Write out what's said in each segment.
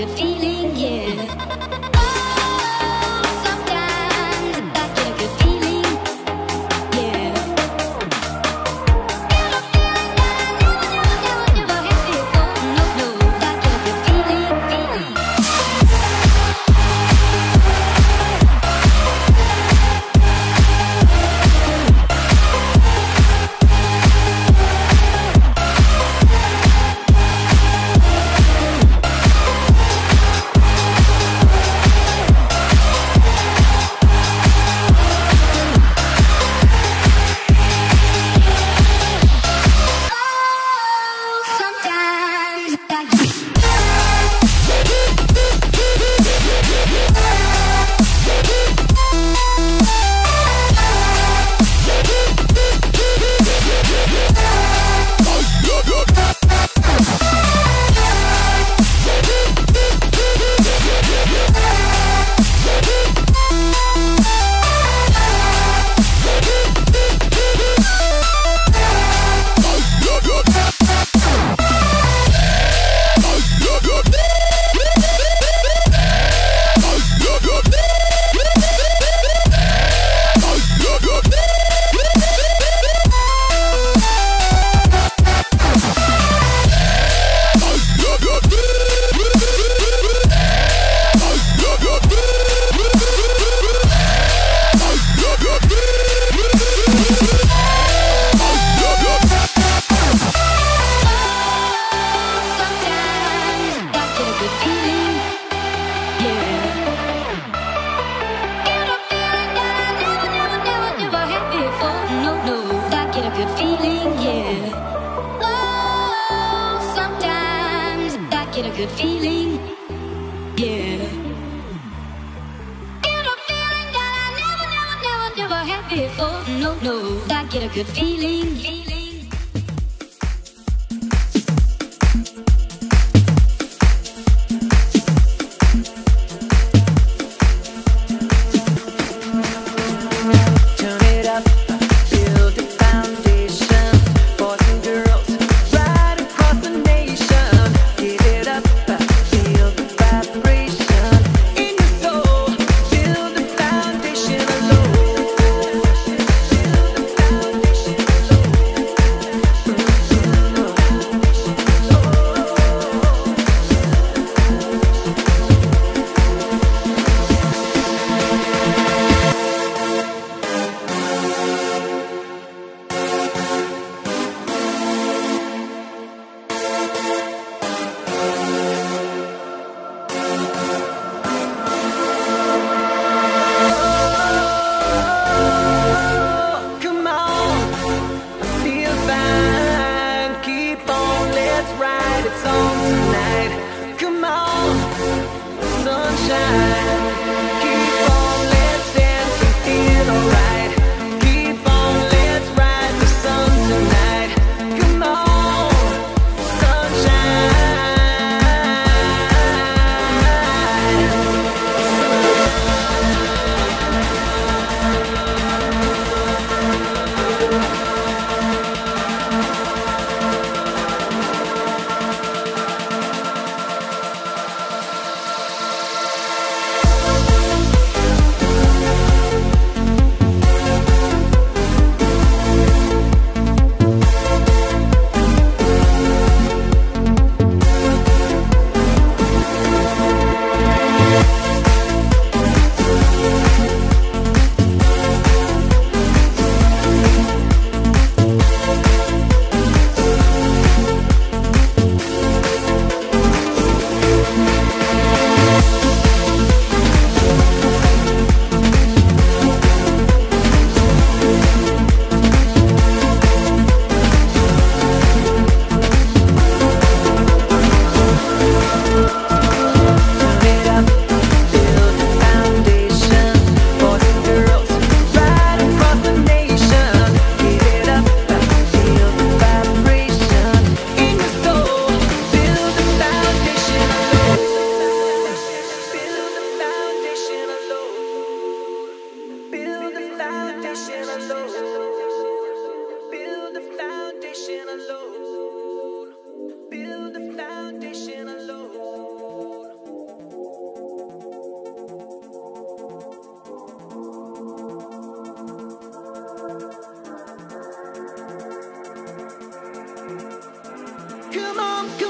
good feeling. Yeah. Come on, come on.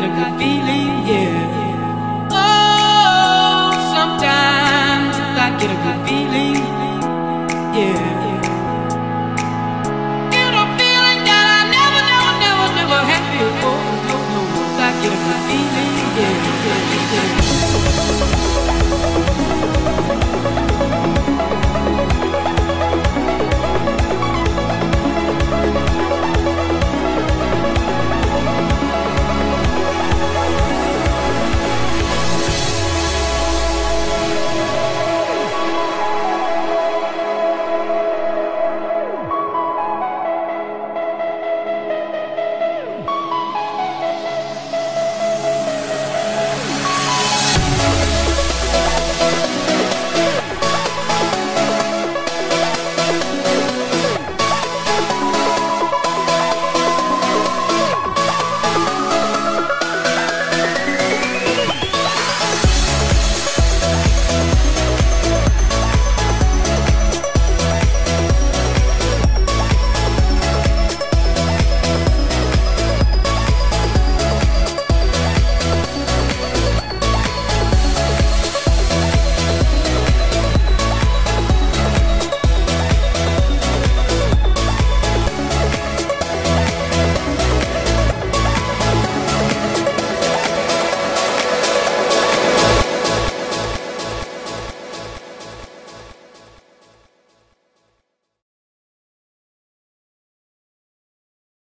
get a good